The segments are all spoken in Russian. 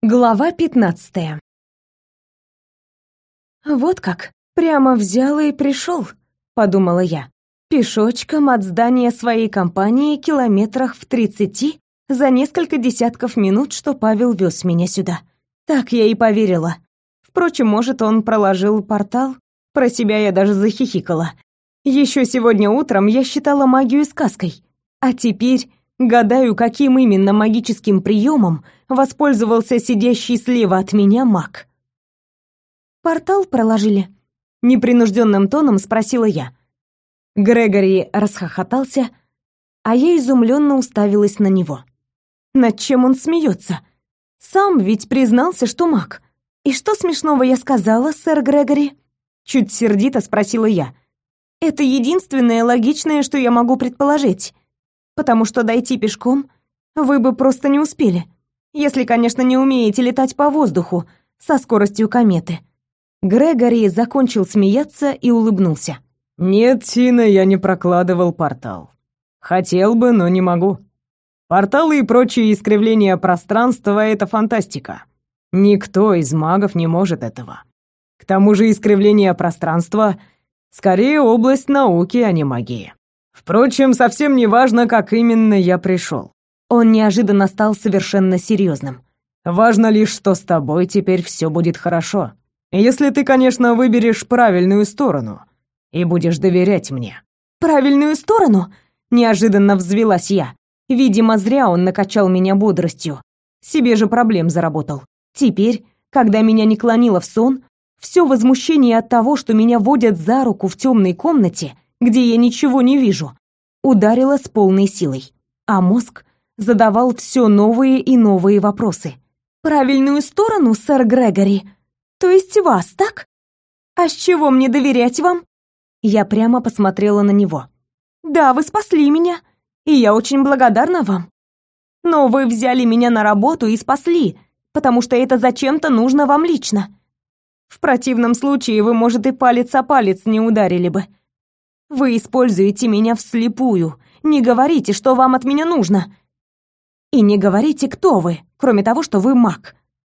Глава пятнадцатая. Вот как, прямо взял и пришел, подумала я. Пешочком от здания своей компании километрах в тридцати за несколько десятков минут, что Павел вез меня сюда. Так я и поверила. Впрочем, может, он проложил портал? Про себя я даже захихикала. Еще сегодня утром я считала магию сказкой, а теперь гадаю, каким именно магическим приемом воспользовался сидящий слева от меня маг. «Портал проложили?» — непринужденным тоном спросила я. Грегори расхохотался, а я изумленно уставилась на него. Над чем он смеется? Сам ведь признался, что маг. И что смешного я сказала, сэр Грегори? Чуть сердито спросила я. Это единственное логичное, что я могу предположить. Потому что дойти пешком вы бы просто не успели. Если, конечно, не умеете летать по воздуху со скоростью кометы. Грегори закончил смеяться и улыбнулся. Нет, Тина, я не прокладывал портал. Хотел бы, но не могу. Порталы и прочие искривления пространства — это фантастика. Никто из магов не может этого. К тому же искривление пространства — скорее область науки, а не магии. Впрочем, совсем не важно, как именно я пришел. Он неожиданно стал совершенно серьезным. Важно лишь, что с тобой теперь все будет хорошо. Если ты, конечно, выберешь правильную сторону и будешь доверять мне. Правильную сторону? Неожиданно взвилась я. Видимо, зря он накачал меня бодростью. Себе же проблем заработал. Теперь, когда меня не клонило в сон, все возмущение от того, что меня водят за руку в темной комнате, где я ничего не вижу, ударило с полной силой. А мозг задавал все новые и новые вопросы. «Правильную сторону, сэр Грегори? То есть вас, так? А с чего мне доверять вам?» Я прямо посмотрела на него. «Да, вы спасли меня, и я очень благодарна вам. Но вы взяли меня на работу и спасли, потому что это зачем-то нужно вам лично. В противном случае вы, может, и палец о палец не ударили бы. Вы используете меня вслепую, не говорите, что вам от меня нужно. И не говорите, кто вы, кроме того, что вы маг.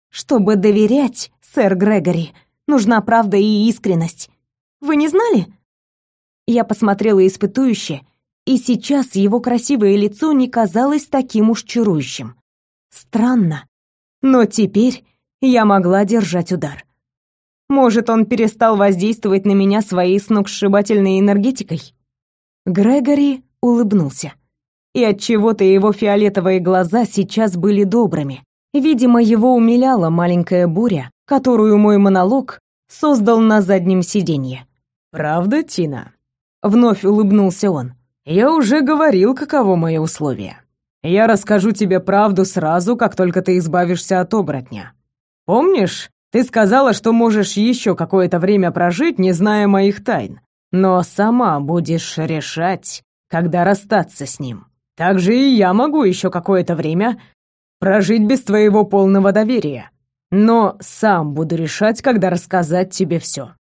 Чтобы доверять, сэр Грегори, нужна правда и искренность. Вы не знали? Я посмотрела испытующе и сейчас его красивое лицо не казалось таким уж чарующим. Странно, но теперь я могла держать удар. Может, он перестал воздействовать на меня своей сногсшибательной энергетикой? Грегори улыбнулся. И от чего-то его фиолетовые глаза сейчас были добрыми. Видимо, его умиляла маленькая буря, которую мой монолог создал на заднем сиденье. Правда, Тина? Вновь улыбнулся он. Я уже говорил, каково мои условия. Я расскажу тебе правду сразу, как только ты избавишься от оборотня. Помнишь, ты сказала, что можешь еще какое-то время прожить, не зная моих тайн, но сама будешь решать, когда расстаться с ним. Так же и я могу еще какое-то время прожить без твоего полного доверия, но сам буду решать, когда рассказать тебе все.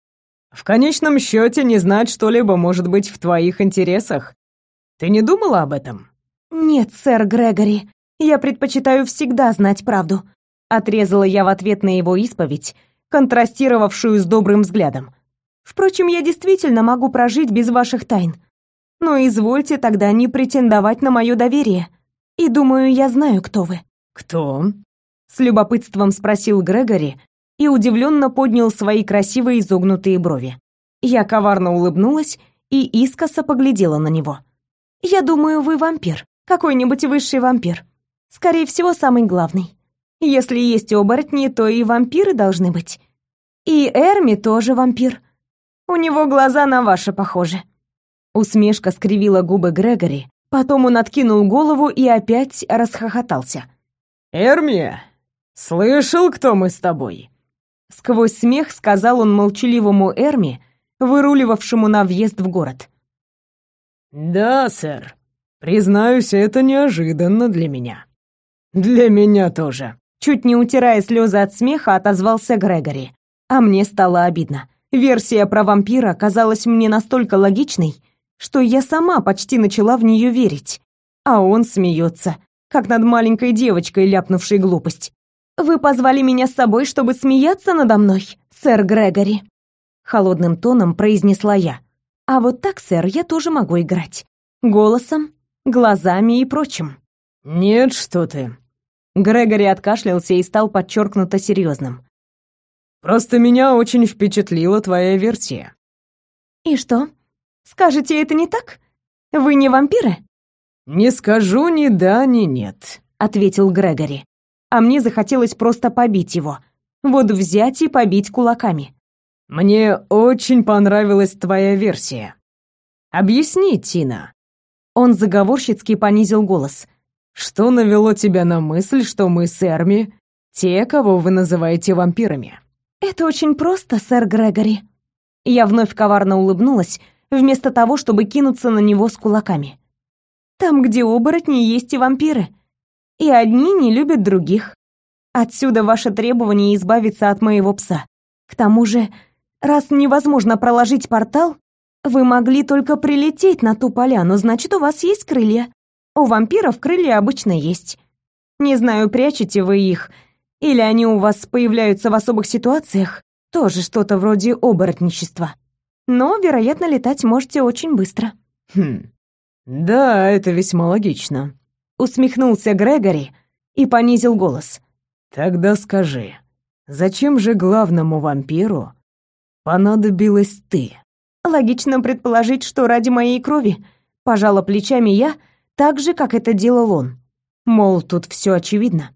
В конечном счете, не знать что-либо может быть в твоих интересах, ты не думала об этом? Нет, сэр Грегори. Я предпочитаю всегда знать правду. Отрезала я в ответ на его исповедь, контрастировавшую с добрым взглядом. Впрочем, я действительно могу прожить без ваших тайн. Но извольте тогда не претендовать на мое доверие. И думаю, я знаю, кто вы. Кто? С любопытством спросил Грегори и удивленно поднял свои красивые изогнутые брови. Я коварно улыбнулась и искоса поглядела на него. Я думаю, вы вампир. Какой-нибудь высший вампир. Скорее всего, самый главный. Если есть оборотни, то и вампиры должны быть. И Эрми тоже вампир. У него глаза на ваши похожи. Усмешка скривила губы Грегори, потом он откинул голову и опять расхохотался. «Эрми, слышал, кто мы с тобой?» Сквозь смех сказал он молчаливому Эрми, выруливавшему на въезд в город. «Да, сэр. Признаюсь, это неожиданно для меня». «Для меня тоже». Чуть не утирая слезы от смеха, отозвался Грегори. А мне стало обидно. Версия про вампира казалась мне настолько логичной, что я сама почти начала в нее верить. А он смеется, как над маленькой девочкой, ляпнувшей глупость. Вы позвали меня с собой, чтобы смеяться надо мной, сэр Грегори, холодным тоном произнесла я. А вот так, сэр, я тоже могу играть. Голосом, глазами и прочим. Нет, что ты. Грегори откашлялся и стал подчеркнуто серьезным. Просто меня очень впечатлила твоя версия. И что? Скажете, это не так? Вы не вампиры? Не скажу ни да, ни нет, ответил Грегори. А мне захотелось просто побить его. Вот взять и побить кулаками. Мне очень понравилась твоя версия. Объясни, Тина. Он заговорщицки понизил голос. Что навело тебя на мысль, что мы с Эрми те, кого вы называете вампирами? Это очень просто, сэр Грегори. Я вновь коварно улыбнулась, вместо того, чтобы кинуться на него с кулаками. Там, где оборотни, есть и вампиры. И одни не любят других. Отсюда ваше требование избавиться от моего пса. К тому же, раз невозможно проложить портал, вы могли только прилететь на ту поляну, значит, у вас есть крылья. У вампиров крылья обычно есть. Не знаю, прячете вы их, или они у вас появляются в особых ситуациях, тоже что-то вроде оборотничества. Но, вероятно, летать можете очень быстро. Хм. Да, это весьма логично. Усмехнулся Грегори и понизил голос. Тогда скажи, зачем же главному вампиру понадобилась ты? Логично предположить, что ради моей крови. Пожала плечами я, так же, как это делал он. Мол, тут все очевидно.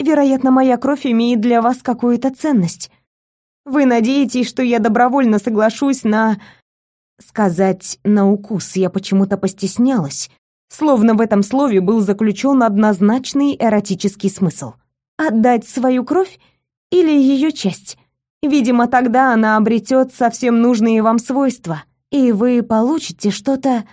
Вероятно, моя кровь имеет для вас какую-то ценность. Вы надеетесь, что я добровольно соглашусь на... Сказать «на укус» я почему-то постеснялась, словно в этом слове был заключен однозначный эротический смысл. Отдать свою кровь или ее часть? Видимо, тогда она обретет совсем нужные вам свойства, и вы получите что-то...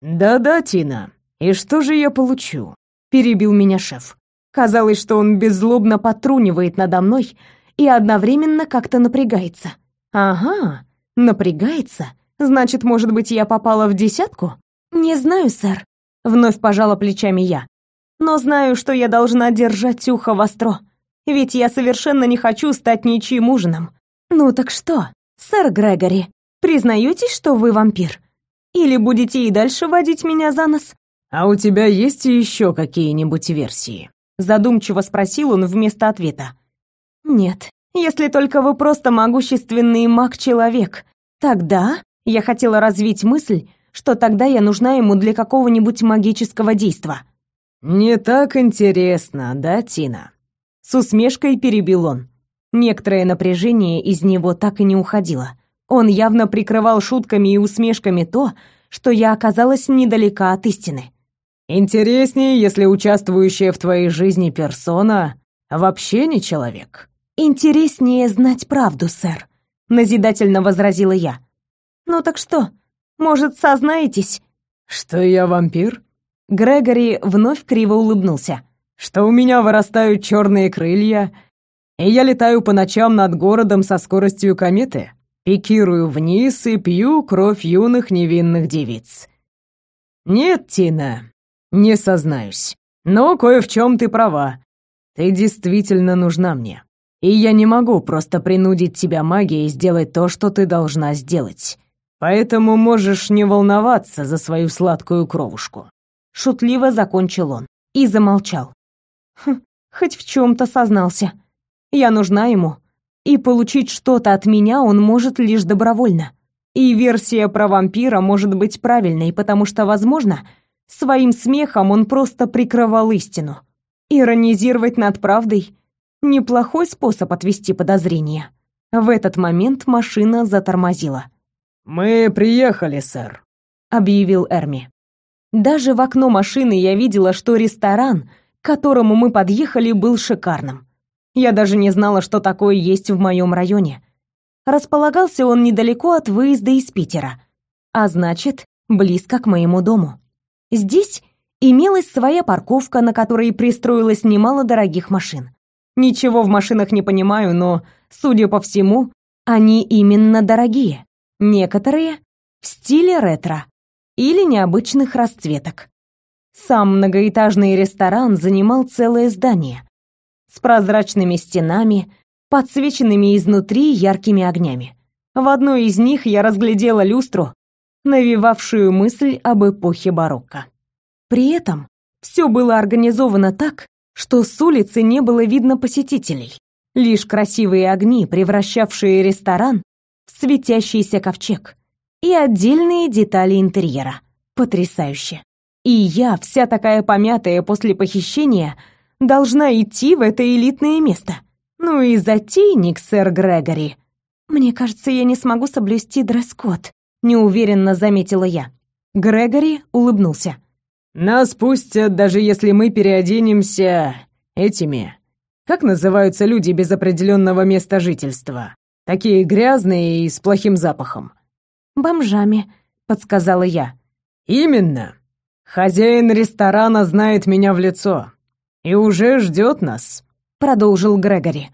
«Да-да, Тина, и что же я получу?» — перебил меня шеф. Казалось, что он беззлобно потрунивает надо мной и одновременно как-то напрягается. Ага, напрягается. Значит, может быть, я попала в десятку? Не знаю, сэр. Вновь пожала плечами я. Но знаю, что я должна держать ухо востро. Ведь я совершенно не хочу стать ничьим ужином. Ну так что, сэр Грегори, признаетесь, что вы вампир? Или будете и дальше водить меня за нос? А у тебя есть еще какие-нибудь версии? задумчиво спросил он вместо ответа. Нет, если только вы просто могущественный маг-человек. Тогда я хотела развить мысль, что тогда я нужна ему для какого-нибудь магического действа. Не так интересно, да, Тина? С усмешкой перебил он. Некоторое напряжение из него так и не уходило. Он явно прикрывал шутками и усмешками то, что я оказалась недалека от истины. Интереснее, если участвующая в твоей жизни персона вообще не человек. Интереснее знать правду, сэр, назидательно возразила я. Ну так что? Может, сознаетесь? Что я вампир? Грегори вновь криво улыбнулся. Что у меня вырастают черные крылья, и я летаю по ночам над городом со скоростью кометы, пикирую вниз и пью кровь юных невинных девиц. Нет, Тина, не сознаюсь. Но кое в чем ты права. Ты действительно нужна мне. И я не могу просто принудить тебя магией сделать то, что ты должна сделать. Поэтому можешь не волноваться за свою сладкую кровушку. Шутливо закончил он и замолчал. Хм, хоть в чем то сознался. Я нужна ему, и получить что-то от меня он может лишь добровольно. И версия про вампира может быть правильной, потому что, возможно, Своим смехом он просто прикрывал истину. Иронизировать над правдой — неплохой способ отвести подозрения. В этот момент машина затормозила. «Мы приехали, сэр», — объявил Эрми. Даже в окно машины я видела, что ресторан, к которому мы подъехали, был шикарным. Я даже не знала, что такое есть в моем районе. Располагался он недалеко от выезда из Питера, а значит, близко к моему дому. Здесь имелась своя парковка, на которой пристроилось немало дорогих машин. Ничего в машинах не понимаю, но, судя по всему, они именно дорогие. Некоторые в стиле ретро или необычных расцветок. Сам многоэтажный ресторан занимал целое здание. с прозрачными стенами, подсвеченными изнутри яркими огнями. В одной из них я разглядела люстру, навевавшую мысль об эпохе барокко. При этом все было организовано так, что с улицы не было видно посетителей. Лишь красивые огни, превращавшие ресторан в светящийся ковчег, и отдельные детали интерьера. Потрясающе. И я, вся такая помятая после похищения, должна идти в это элитное место. Ну и затейник, сэр Грегори. Мне кажется, я не смогу соблюсти дресс-код, неуверенно заметила я. Грегори улыбнулся. Нас пустят, даже если мы переоденемся этими. Как называются люди без определенного места жительства? Такие грязные и с плохим запахом. Бомжами, подсказала я. Именно. Хозяин ресторана знает меня в лицо и уже ждет нас, продолжил Грегори.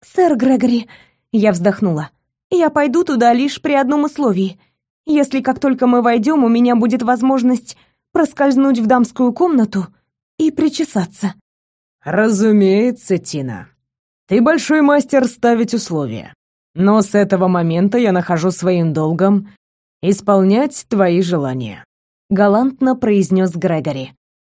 Сэр Грегори, я вздохнула. Я пойду туда лишь при одном условии. Если как только мы войдем, у меня будет возможность проскользнуть в дамскую комнату и причесаться. Разумеется, Тина. Ты большой мастер ставить условия. Но с этого момента я нахожу своим долгом исполнять твои желания, галантно произнес Грегори.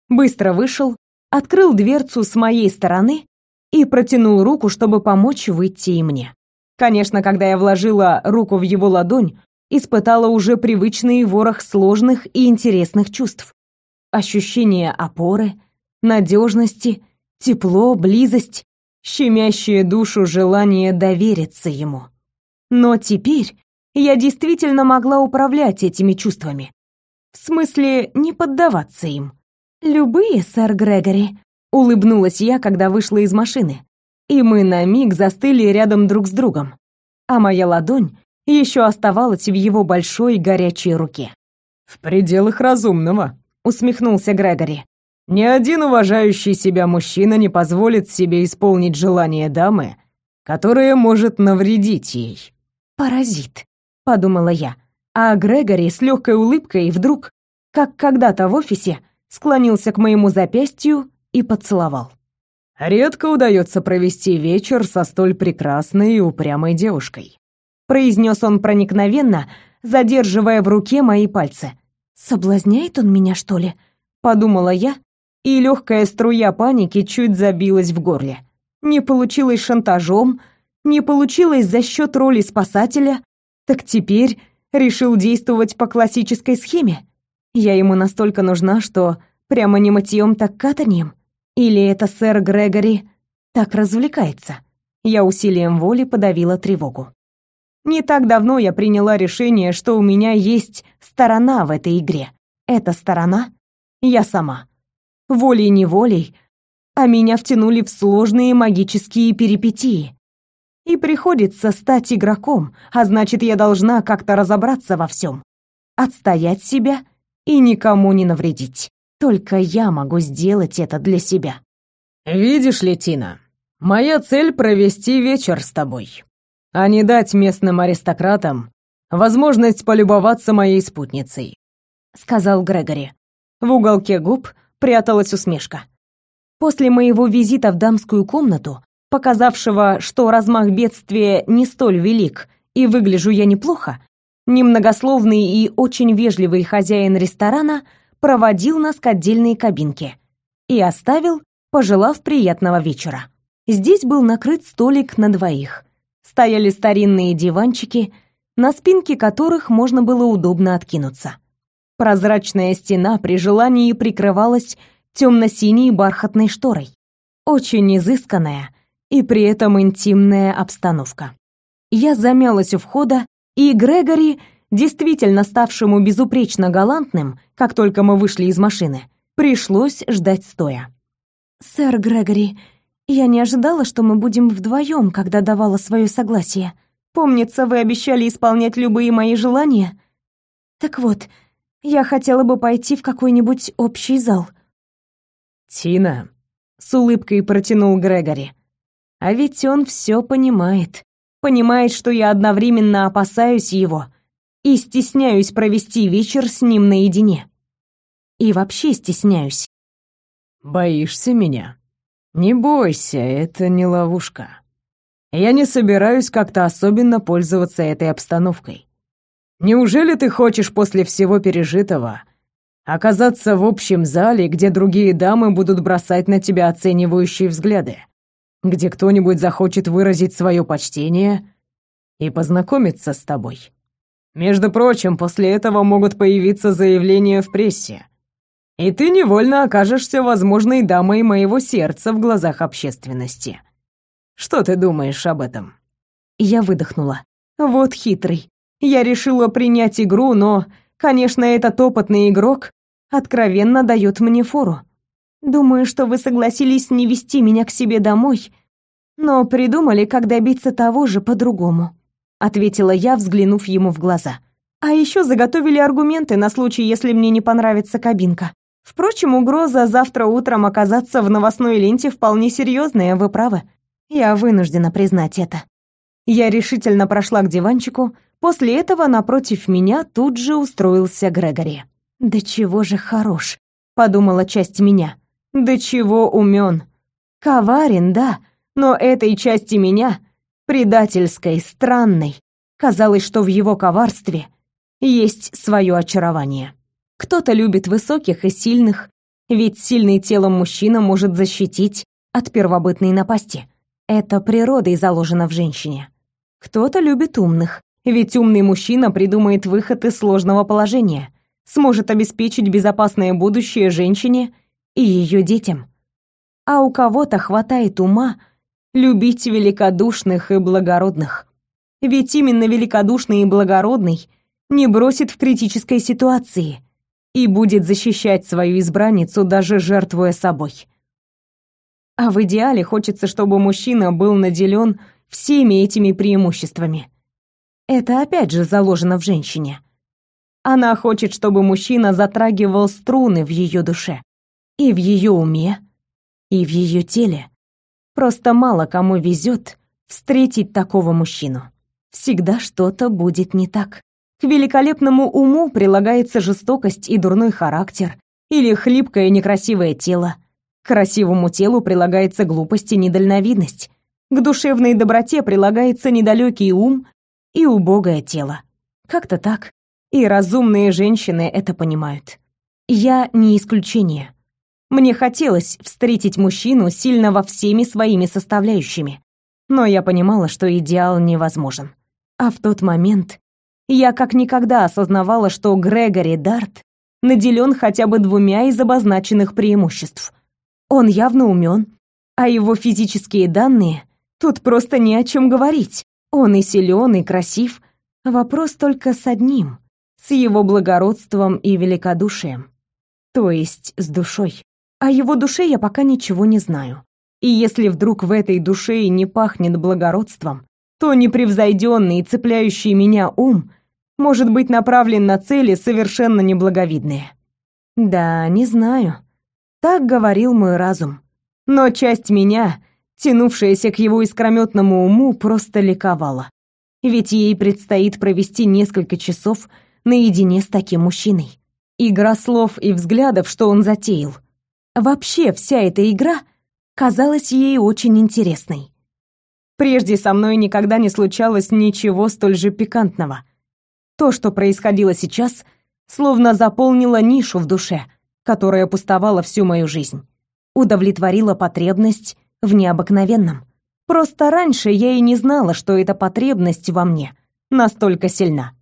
Быстро вышел, открыл дверцу с моей стороны и протянул руку, чтобы помочь выйти и мне. Конечно, когда я вложила руку в его ладонь, испытала уже привычный ворох сложных и интересных чувств. Ощущение опоры, надежности, тепло, близость, щемящее душу желание довериться ему. Но теперь я действительно могла управлять этими чувствами. В смысле, не поддаваться им. «Любые, сэр Грегори», — улыбнулась я, когда вышла из машины. И мы на миг застыли рядом друг с другом. А моя ладонь еще оставалась в его большой горячей руке. «В пределах разумного», — усмехнулся Грегори. «Ни один уважающий себя мужчина не позволит себе исполнить желание дамы, которая может навредить ей». «Паразит», — подумала я. А Грегори с легкой улыбкой вдруг, как когда-то в офисе, склонился к моему запястью и поцеловал. «Редко удается провести вечер со столь прекрасной и упрямой девушкой», произнес он проникновенно, задерживая в руке мои пальцы. Соблазняет он меня, что ли? подумала я, и легкая струя паники чуть забилась в горле. Не получилось шантажом, не получилось за счет роли спасателя, так теперь решил действовать по классической схеме. Я ему настолько нужна, что прямо не мытьем, так катаньем. Или это сэр Грегори так развлекается? Я усилием воли подавила тревогу. Не так давно я приняла решение, что у меня есть сторона в этой игре. Эта сторона — я сама. Волей-неволей, а меня втянули в сложные магические перипетии. И приходится стать игроком, а значит, я должна как-то разобраться во всем. Отстоять себя и никому не навредить. Только я могу сделать это для себя. «Видишь ли, Тина, моя цель — провести вечер с тобой а не дать местным аристократам возможность полюбоваться моей спутницей», — сказал Грегори. В уголке губ пряталась усмешка. После моего визита в дамскую комнату, показавшего, что размах бедствия не столь велик и выгляжу я неплохо, немногословный и очень вежливый хозяин ресторана проводил нас к отдельной кабинке и оставил, пожелав приятного вечера. Здесь был накрыт столик на двоих — стояли старинные диванчики, на спинке которых можно было удобно откинуться. Прозрачная стена при желании прикрывалась темно-синей бархатной шторой. Очень изысканная и при этом интимная обстановка. Я замялась у входа, и Грегори, действительно ставшему безупречно галантным, как только мы вышли из машины, пришлось ждать стоя. «Сэр Грегори, я не ожидала, что мы будем вдвоем, когда давала свое согласие. Помнится, вы обещали исполнять любые мои желания. Так вот, я хотела бы пойти в какой-нибудь общий зал. Тина, с улыбкой протянул Грегори. А ведь он все понимает. Понимает, что я одновременно опасаюсь его и стесняюсь провести вечер с ним наедине. И вообще стесняюсь. Боишься меня? Не бойся, это не ловушка. Я не собираюсь как-то особенно пользоваться этой обстановкой. Неужели ты хочешь после всего пережитого оказаться в общем зале, где другие дамы будут бросать на тебя оценивающие взгляды, где кто-нибудь захочет выразить свое почтение и познакомиться с тобой? Между прочим, после этого могут появиться заявления в прессе, и ты невольно окажешься возможной дамой моего сердца в глазах общественности. Что ты думаешь об этом?» Я выдохнула. «Вот хитрый. Я решила принять игру, но, конечно, этот опытный игрок откровенно дает мне фору. Думаю, что вы согласились не вести меня к себе домой, но придумали, как добиться того же по-другому», ответила я, взглянув ему в глаза. «А еще заготовили аргументы на случай, если мне не понравится кабинка. Впрочем, угроза завтра утром оказаться в новостной ленте вполне серьезная, вы правы. Я вынуждена признать это. Я решительно прошла к диванчику. После этого напротив меня тут же устроился Грегори. «Да чего же хорош», — подумала часть меня. «Да чего умен. Коварен, да, но этой части меня, предательской, странной, казалось, что в его коварстве есть свое очарование». Кто-то любит высоких и сильных, ведь сильный телом мужчина может защитить от первобытной напасти. Это природой заложено в женщине. Кто-то любит умных, ведь умный мужчина придумает выход из сложного положения, сможет обеспечить безопасное будущее женщине и ее детям. А у кого-то хватает ума любить великодушных и благородных. Ведь именно великодушный и благородный не бросит в критической ситуации – и будет защищать свою избранницу, даже жертвуя собой. А в идеале хочется, чтобы мужчина был наделен всеми этими преимуществами. Это опять же заложено в женщине. Она хочет, чтобы мужчина затрагивал струны в ее душе, и в ее уме, и в ее теле. Просто мало кому везет встретить такого мужчину. Всегда что-то будет не так. К великолепному уму прилагается жестокость и дурной характер, или хлипкое некрасивое тело. К красивому телу прилагается глупость и недальновидность. К душевной доброте прилагается недалекий ум и убогое тело. Как-то так. И разумные женщины это понимают. Я не исключение. Мне хотелось встретить мужчину, сильного всеми своими составляющими. Но я понимала, что идеал невозможен. А в тот момент я как никогда осознавала, что Грегори Дарт наделен хотя бы двумя из обозначенных преимуществ. Он явно умен, а его физические данные тут просто не о чем говорить. Он и силен, и красив. Вопрос только с одним — с его благородством и великодушием. То есть с душой. О его душе я пока ничего не знаю. И если вдруг в этой душе и не пахнет благородством, то непревзойденный и цепляющий меня ум может быть направлен на цели совершенно неблаговидные. Да, не знаю. Так говорил мой разум. Но часть меня, тянувшаяся к его искрометному уму, просто ликовала. Ведь ей предстоит провести несколько часов наедине с таким мужчиной. Игра слов и взглядов, что он затеял. Вообще вся эта игра казалась ей очень интересной. Прежде со мной никогда не случалось ничего столь же пикантного. То, что происходило сейчас, словно заполнило нишу в душе, которая пустовала всю мою жизнь. Удовлетворила потребность в необыкновенном. Просто раньше я и не знала, что эта потребность во мне настолько сильна.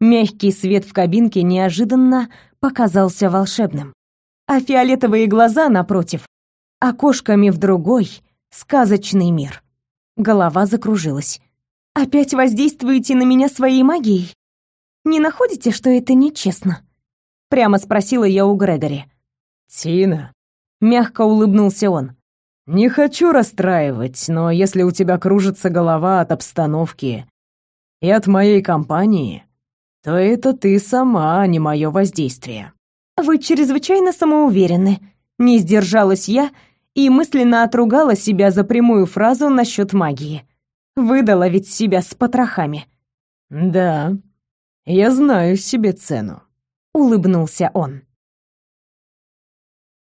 Мягкий свет в кабинке неожиданно показался волшебным. А фиолетовые глаза, напротив, окошками в другой, сказочный мир. Голова закружилась. «Опять воздействуете на меня своей магией? Не находите, что это нечестно?» Прямо спросила я у Грегори. «Тина», — мягко улыбнулся он, — «не хочу расстраивать, но если у тебя кружится голова от обстановки и от моей компании, то это ты сама, а не мое воздействие». «Вы чрезвычайно самоуверенны», — не сдержалась я, — и мысленно отругала себя за прямую фразу насчет магии. Выдала ведь себя с потрохами. «Да, я знаю себе цену», — улыбнулся он.